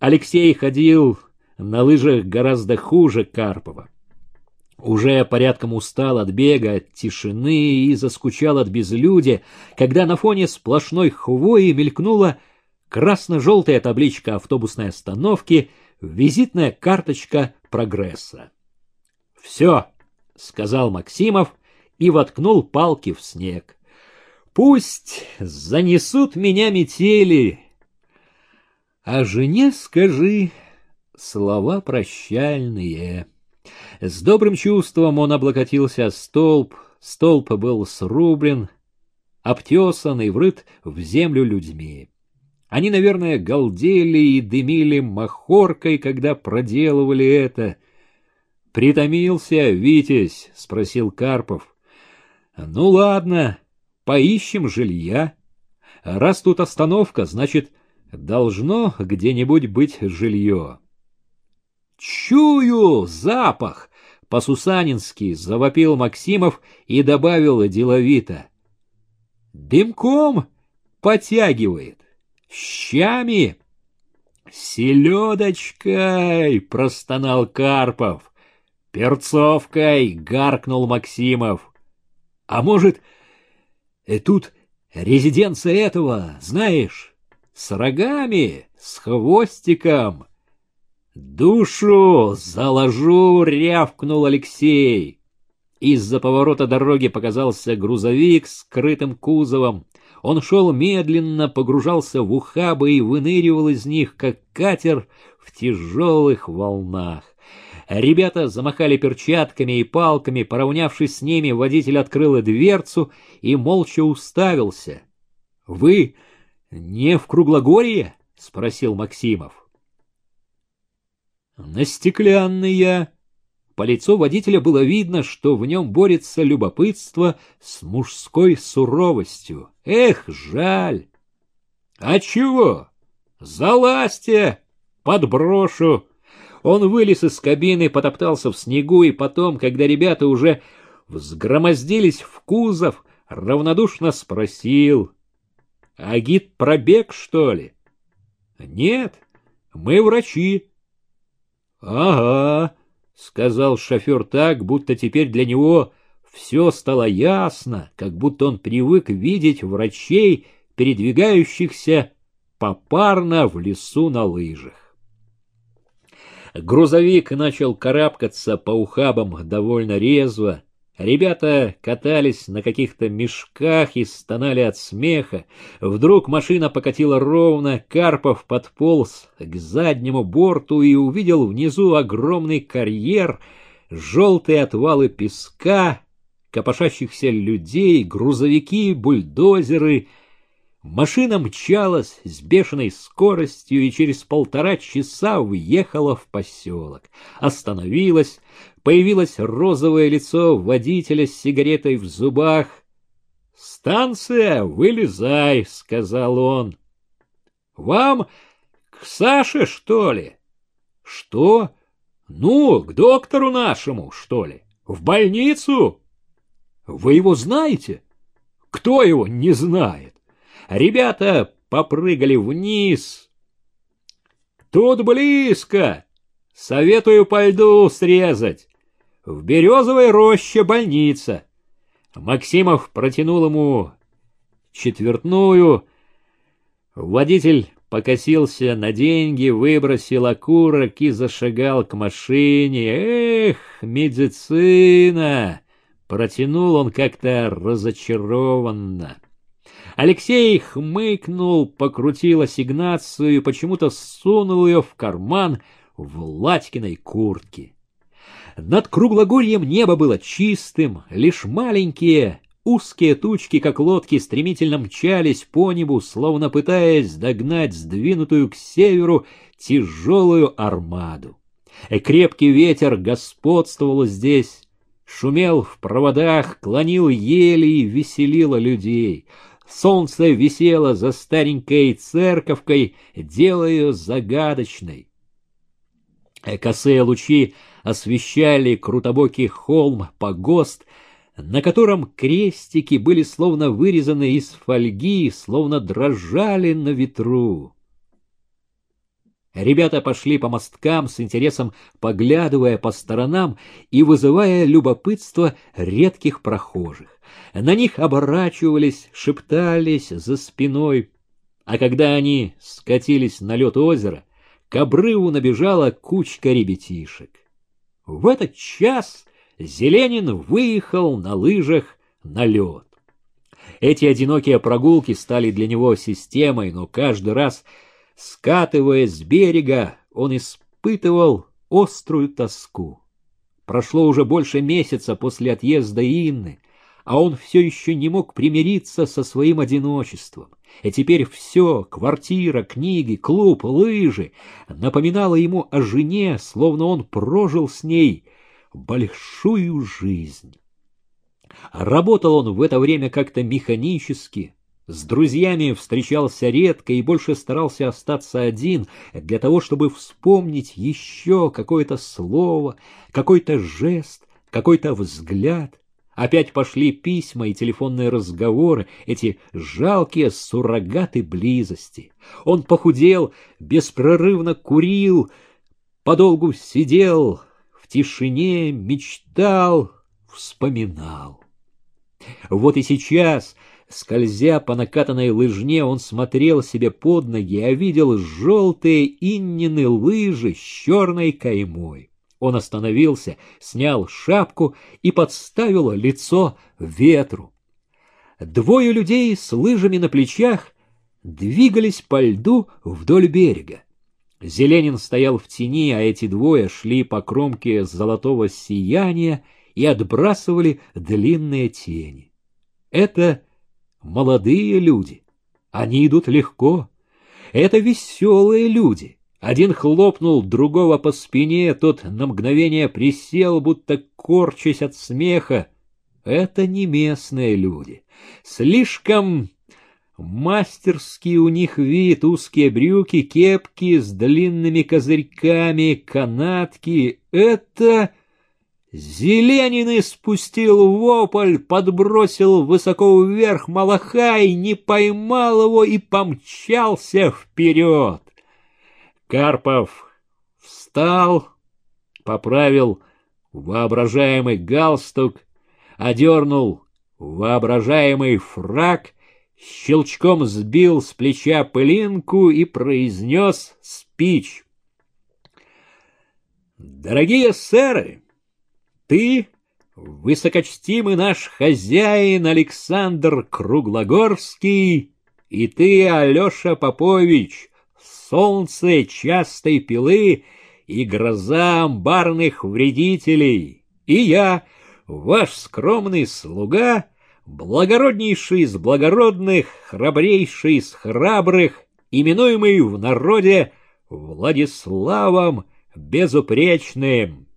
Алексей ходил на лыжах гораздо хуже Карпова. Уже порядком устал от бега, от тишины и заскучал от безлюдия, когда на фоне сплошной хвои мелькнула красно-желтая табличка автобусной остановки, визитная карточка прогресса. «Все», — сказал Максимов и воткнул палки в снег. «Пусть занесут меня метели, а жене скажи слова прощальные». С добрым чувством он облокотился о столб, столб был срублен, обтесан и врыт в землю людьми. Они, наверное, галдели и дымили махоркой, когда проделывали это. «Притомился, Витязь?» — спросил Карпов. «Ну ладно, поищем жилья. Раз тут остановка, значит, должно где-нибудь быть жилье». «Чую запах!» по-сусанински завопил Максимов и добавил деловито. Дымком потягивает, щами. Селедочкой, простонал Карпов. Перцовкой, гаркнул Максимов. А может, и э, тут резиденция этого, знаешь, с рогами, с хвостиком, «Душу заложу!» — рявкнул Алексей. Из-за поворота дороги показался грузовик с скрытым кузовом. Он шел медленно, погружался в ухабы и выныривал из них, как катер в тяжелых волнах. Ребята замахали перчатками и палками, поравнявшись с ними, водитель открыл дверцу и молча уставился. — Вы не в Круглогорье? — спросил Максимов. На стеклянные. По лицу водителя было видно, что в нем борется любопытство с мужской суровостью. Эх, жаль! А чего? Залазьте! Подброшу! Он вылез из кабины, потоптался в снегу, и потом, когда ребята уже взгромоздились в кузов, равнодушно спросил. — А гид пробег, что ли? — Нет, мы врачи. — Ага, — сказал шофер так, будто теперь для него все стало ясно, как будто он привык видеть врачей, передвигающихся попарно в лесу на лыжах. Грузовик начал карабкаться по ухабам довольно резво, Ребята катались на каких-то мешках и стонали от смеха. Вдруг машина покатила ровно, Карпов подполз к заднему борту и увидел внизу огромный карьер, желтые отвалы песка, копошащихся людей, грузовики, бульдозеры — Машина мчалась с бешеной скоростью и через полтора часа въехала в поселок. Остановилась, появилось розовое лицо водителя с сигаретой в зубах. «Станция, вылезай», — сказал он. «Вам к Саше, что ли?» «Что? Ну, к доктору нашему, что ли? В больницу?» «Вы его знаете?» «Кто его не знает?» Ребята попрыгали вниз. Тут близко. Советую по льду срезать. В березовой роще больница. Максимов протянул ему четвертную. Водитель покосился на деньги, выбросил окурок и зашагал к машине. Эх, медицина! Протянул он как-то разочарованно. Алексей хмыкнул, покрутил ассигнацию и почему-то сунул ее в карман в Ладькиной куртке. Над круглогорьем небо было чистым, лишь маленькие, узкие тучки, как лодки, стремительно мчались по небу, словно пытаясь догнать сдвинутую к северу тяжелую армаду. Крепкий ветер господствовал здесь, шумел в проводах, клонил ели и веселило людей — Солнце висело за старенькой церковкой, делая ее загадочной. Косые лучи освещали крутобокий холм, погост, на котором крестики были словно вырезаны из фольги, словно дрожали на ветру. Ребята пошли по мосткам с интересом, поглядывая по сторонам и вызывая любопытство редких прохожих. На них оборачивались, шептались за спиной. А когда они скатились на лед озера, к обрыву набежала кучка ребятишек. В этот час Зеленин выехал на лыжах на лед. Эти одинокие прогулки стали для него системой, но каждый раз Скатываясь с берега, он испытывал острую тоску. Прошло уже больше месяца после отъезда Инны, а он все еще не мог примириться со своим одиночеством. И теперь все — квартира, книги, клуб, лыжи — напоминало ему о жене, словно он прожил с ней большую жизнь. Работал он в это время как-то механически, с друзьями встречался редко и больше старался остаться один для того, чтобы вспомнить еще какое-то слово, какой-то жест, какой-то взгляд. Опять пошли письма и телефонные разговоры, эти жалкие суррогаты близости. Он похудел, беспрерывно курил, подолгу сидел, в тишине мечтал, вспоминал. Вот и сейчас Скользя по накатанной лыжне, он смотрел себе под ноги, а видел желтые иннины лыжи с черной каймой. Он остановился, снял шапку и подставил лицо ветру. Двое людей с лыжами на плечах двигались по льду вдоль берега. Зеленин стоял в тени, а эти двое шли по кромке золотого сияния и отбрасывали длинные тени. Это молодые люди. Они идут легко. Это веселые люди. Один хлопнул другого по спине, тот на мгновение присел, будто корчась от смеха. Это не местные люди. Слишком мастерский у них вид, узкие брюки, кепки с длинными козырьками, канатки. Это Зеленин спустил вопль, подбросил высоко вверх Малахай, не поймал его и помчался вперед. Карпов встал, поправил воображаемый галстук, одернул воображаемый фраг, щелчком сбил с плеча пылинку и произнес спич. «Дорогие сэры!» Ты, высокочтимый наш хозяин Александр Круглогорский, и ты, Алеша Попович, солнце частой пилы и гроза амбарных вредителей, и я, ваш скромный слуга, благороднейший из благородных, храбрейший из храбрых, именуемый в народе Владиславом Безупречным.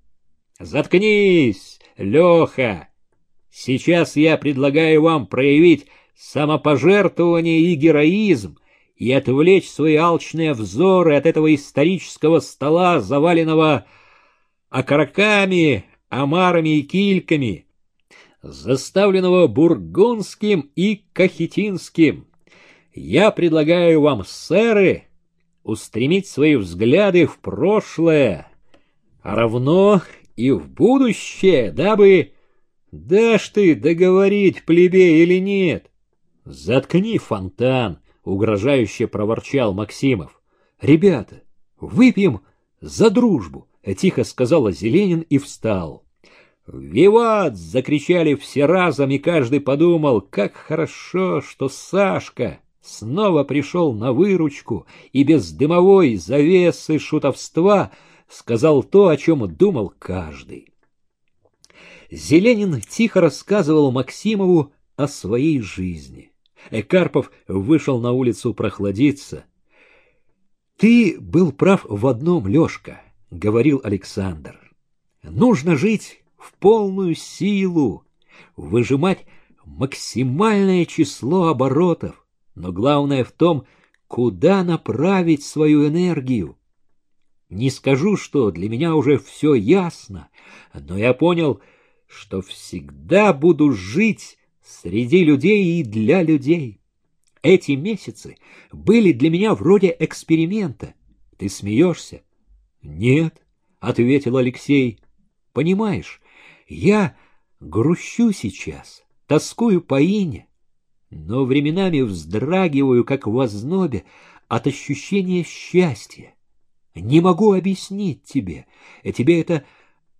Заткнись, Леха! Сейчас я предлагаю вам проявить самопожертвование и героизм и отвлечь свои алчные взоры от этого исторического стола, заваленного окороками, омарами и кильками, заставленного бургундским и кахетинским. Я предлагаю вам, сэры, устремить свои взгляды в прошлое, а равно и в будущее, дабы... Дашь ты договорить, плебей, или нет? Заткни фонтан, угрожающе проворчал Максимов. Ребята, выпьем за дружбу, тихо сказала Зеленин и встал. «Виват!» — закричали все разом, и каждый подумал, как хорошо, что Сашка снова пришел на выручку и без дымовой завесы шутовства — сказал то, о чем думал каждый. Зеленин тихо рассказывал Максимову о своей жизни. Экарпов вышел на улицу прохладиться. — Ты был прав в одном, Лешка, — говорил Александр. — Нужно жить в полную силу, выжимать максимальное число оборотов, но главное в том, куда направить свою энергию. Не скажу, что для меня уже все ясно, но я понял, что всегда буду жить среди людей и для людей. Эти месяцы были для меня вроде эксперимента. Ты смеешься? Нет, ответил Алексей. Понимаешь, я грущу сейчас, тоскую по Ине, но временами вздрагиваю, как в ознобе, от ощущения счастья. Не могу объяснить тебе, и тебе это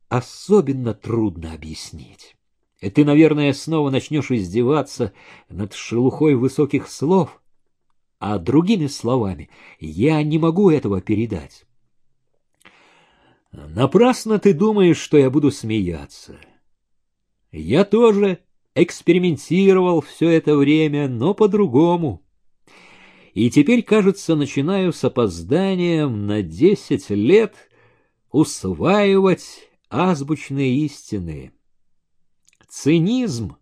особенно трудно объяснить. И ты, наверное, снова начнешь издеваться над шелухой высоких слов, а другими словами я не могу этого передать. Напрасно ты думаешь, что я буду смеяться. Я тоже экспериментировал все это время, но по-другому. И теперь, кажется, начинаю с опозданием на десять лет усваивать азбучные истины. Цинизм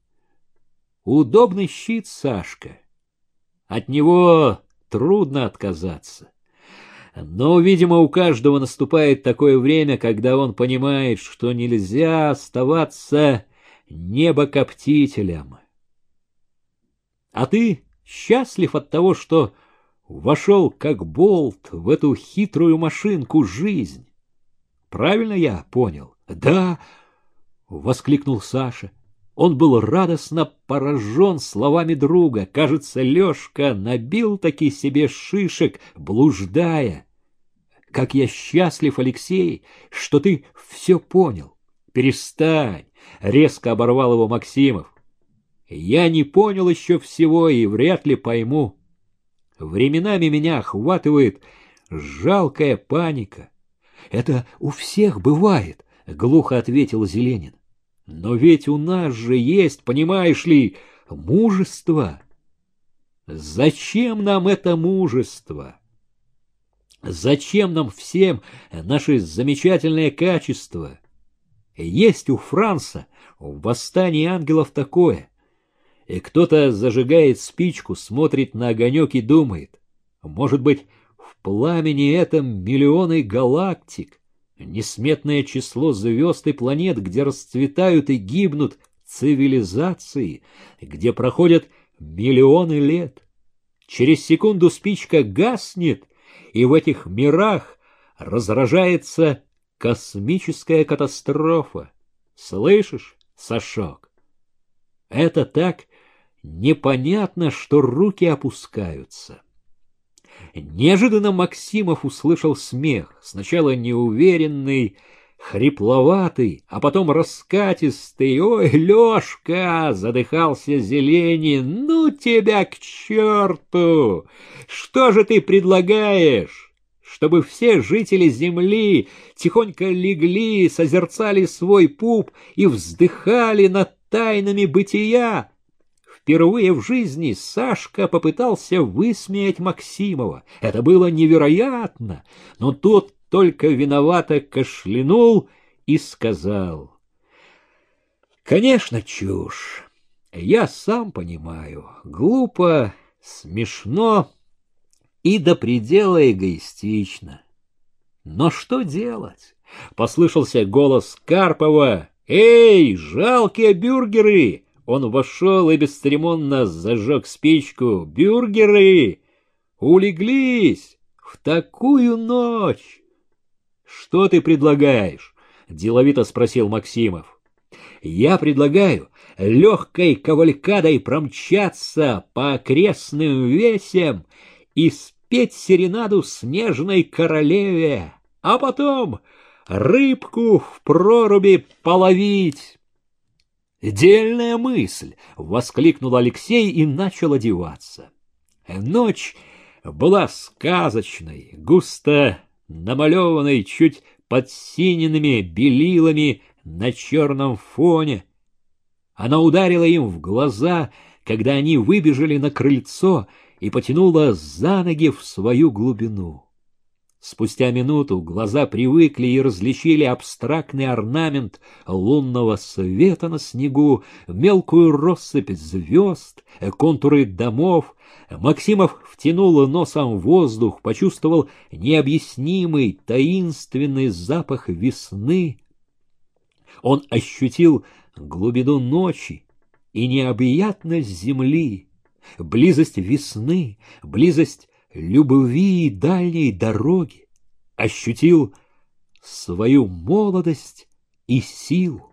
— удобный щит, Сашка. От него трудно отказаться. Но, видимо, у каждого наступает такое время, когда он понимает, что нельзя оставаться небокоптителем. А ты счастлив от того, что вошел как болт в эту хитрую машинку жизнь. Правильно я понял? Да, воскликнул Саша. Он был радостно поражен словами друга. Кажется, Лешка набил таки себе шишек, блуждая. Как я счастлив, Алексей, что ты все понял. Перестань, резко оборвал его Максимов. Я не понял еще всего и вряд ли пойму. Временами меня охватывает жалкая паника. Это у всех бывает, глухо ответил Зеленин. Но ведь у нас же есть, понимаешь ли, мужество. Зачем нам это мужество? Зачем нам всем наши замечательные качества? Есть у Франца в «Восстании ангелов» такое. И кто-то зажигает спичку, смотрит на огонек и думает, может быть, в пламени этом миллионы галактик, несметное число звезд и планет, где расцветают и гибнут цивилизации, где проходят миллионы лет. Через секунду спичка гаснет, и в этих мирах разражается космическая катастрофа. Слышишь, Сашок? Это так непонятно, что руки опускаются. Неожиданно Максимов услышал смех, сначала неуверенный, хрипловатый, а потом раскатистый. «Ой, Лёшка!» — задыхался Зеленин. «Ну тебя к черту! Что же ты предлагаешь?» чтобы все жители земли тихонько легли, созерцали свой пуп и вздыхали над тайнами бытия, Впервые в жизни Сашка попытался высмеять Максимова. Это было невероятно, но тот только виновато кашлянул и сказал. «Конечно, чушь. Я сам понимаю. Глупо, смешно и до предела эгоистично. Но что делать?» Послышался голос Карпова. «Эй, жалкие бюргеры! Он вошел и бесцеремонно зажег спичку. «Бюргеры! Улеглись! В такую ночь!» «Что ты предлагаешь?» — деловито спросил Максимов. «Я предлагаю легкой кавалькадой промчаться по окрестным весям и спеть серенаду снежной королеве, а потом рыбку в проруби половить». «Дельная мысль!» — воскликнул Алексей и начал одеваться. Ночь была сказочной, густо намалеванной чуть подсиненными белилами на черном фоне. Она ударила им в глаза, когда они выбежали на крыльцо и потянула за ноги в свою глубину. Спустя минуту глаза привыкли и различили абстрактный орнамент лунного света на снегу, мелкую россыпь звезд, контуры домов. Максимов втянул носом воздух, почувствовал необъяснимый, таинственный запах весны. Он ощутил глубину ночи и необъятность земли, близость весны, близость любви и дальней дороги. ощутил свою молодость и силу.